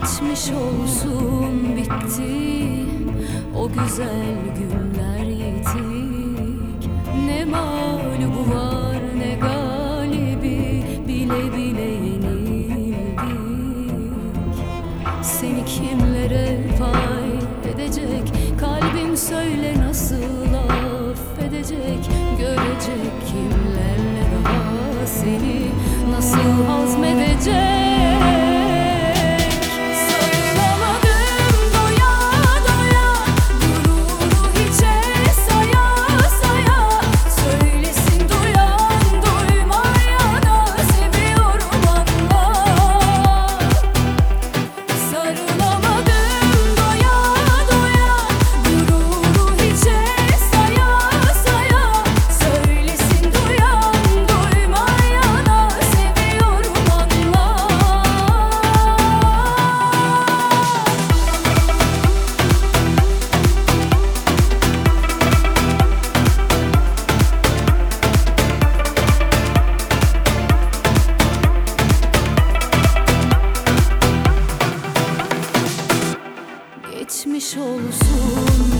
Geçmiş olsun bitti. O güzel günler yitik Ne mağlubu var ne galibi. Bile bile yenildik. Seni kimlere pay edecek? Kalbim söyle nasıl affedecek? Görecek kimlerle daha seni Nasıl geçmiş olsun.